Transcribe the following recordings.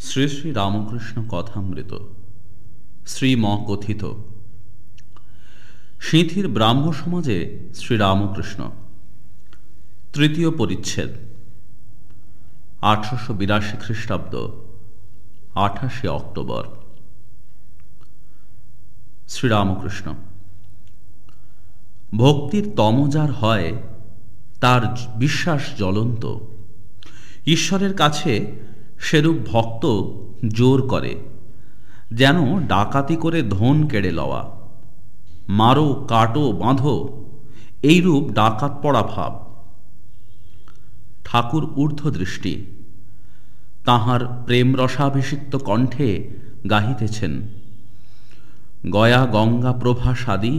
শ্রী শ্রী রামকৃষ্ণ কথামৃত শ্রীম কথিত। সিঁথির ব্রাহ্ম সমাজে শ্রীরামকৃষ্ণ তৃতীয় পরিচ্ছেদ। আঠারোশো বিরাশি খ্রিস্টাব্দ, আঠাশে অক্টোবর। শ্রীরামকৃষ্ণ ভক্তির তমজার হয়, তার বিশ্বাস জ্বলন্ত। ঈশ্বরের কাছে সেরূপ ভক্ত জোর করে, যেন ডাকাতি করে ধন কেড়ে লওয়া। মারো, কাটো, বাঁধো, এইরূপ ডাকাত পড়া ভাব। ঠাকুর ঊর্ধ্বদৃষ্টি, তাহার প্রেম রসাভিষিক্ত কণ্ঠে গাহিতেছেন, গয়া, গঙ্গা, প্রভা, সাদি,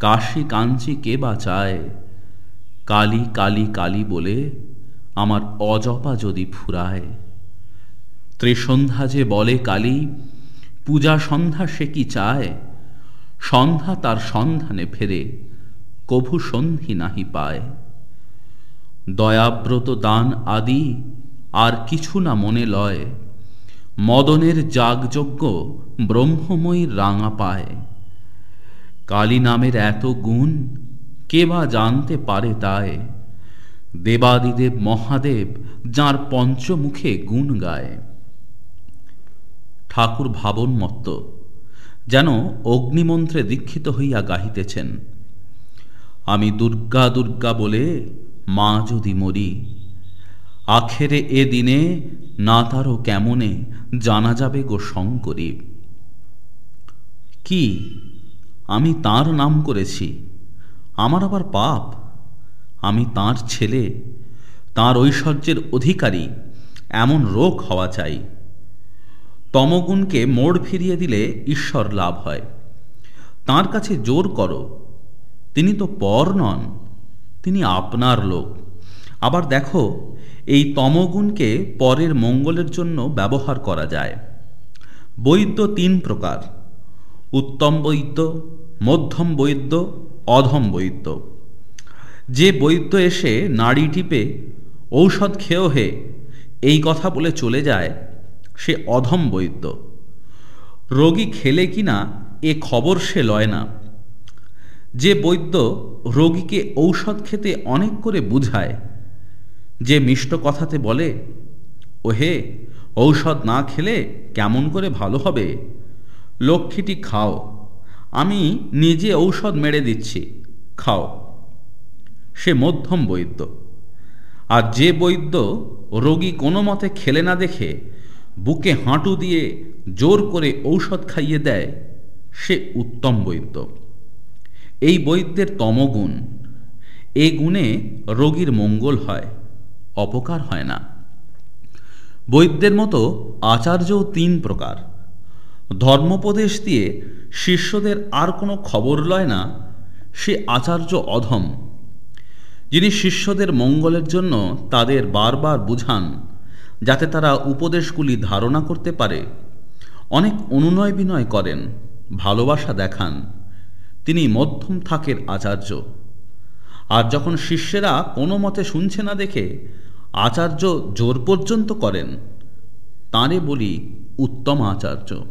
কাশী, কাঞ্চি, কে বা চায়? কালী কালী কালী বলে আমার অজপা যদি ফুরায়। ত্রিসন্ধ্যা যে বলে কালী, পূজা সন্ধ্যা সে কি চায়? সন্ধ্যা তার সন্ধানে ফেরে, কভু সন্ধি নাহি পায়। দয়াব্রত দান আদি আর কিছু না মনে লয়, মদনের যাগযজ্ঞ ব্রহ্মময়ীর রাঙা পায়। কালী নামের এত গুণ, কে বা জানতে পারে তাই? দেবাদিদেব মহাদেব, যার পঞ্চমুখে গুণ গায়। ঠাকুর ভাবন মত্ত যেন অগ্নিমন্ত্রে দীক্ষিত হইয়া গাহিতেছেন। আমি দুর্গা দুর্গা বলে মা যদি মরি, আখেরে এ দিনে না তারও কেমনে জানা যাবে গো শঙ্করী? কি, আমি তার নাম করেছি? আমার আবার পাপ? আমি তার ছেলে, তার ঐশ্বর্যের অধিকারী, এমন রোগ হওয়া চাই। তমগুণকে মোড় ফিরিয়ে দিলে ঈশ্বর লাভ হয়। তার কাছে জোর করো। তিনি তো পর নন, তিনি আপনার লোক। আবার দেখো, এই তমগুণকে পরের মঙ্গলের জন্য ব্যবহার করা যায়। বৈদ্য তিন প্রকার, উত্তম বৈদ্য, মধ্যম বৈদ্য, অধম বৈদ্য। যে বৈদ্য এসে নাড়ি টিপে, ঔষধ খেয়েও হে, এই কথা বলে চলে যায় সে অধম বৈদ্য। রোগী খেলে কিনা এ খবর সে লয় না। যে বৈদ্য রোগীকে ঔষধ খেতে অনেক করে বুঝায়, যে মিষ্ট কথাতে বলে ও হে ঔষধ না খেলে কেমন করে ভালো হবে? লক্ষ্মীটি খাও, আমি নিজে ঔষধ মেরে দিচ্ছি, খাও। সে মধ্যম বৈদ্য। আর যে বৈদ্য রোগী কোনো মতে খেলে না দেখে বুকে হাঁটু দিয়ে জোর করে ঔষধ খাইয়ে দেয়, সে উত্তম বৈদ্য। এই বৈদ্যের তমগুণ, এ গুণে রোগীর মঙ্গল হয়, অপকার হয় না। বৈদ্যের মতো আচার্যও তিন প্রকার। ধর্মোপদেশ দিয়ে শিষ্যদের আর কোনো খবর লয় না, সে আচার্য অধম। যিনি শিষ্যদের মঙ্গলের জন্য তাদের বারবার বুঝান যাতে তারা উপদেশগুলি ধারণা করতে পারে। অনেক অনুনয় বিনয় করেন, ভালোবাসা দেখান। তিনি মধ্যম থাকের আচার্য। আর যখন শিষ্যেরা কোনো মতে শুনছে না দেখে, আচার্য জোর পর্যন্ত করেন। তাঁরে বলি, উত্তম আচার্য।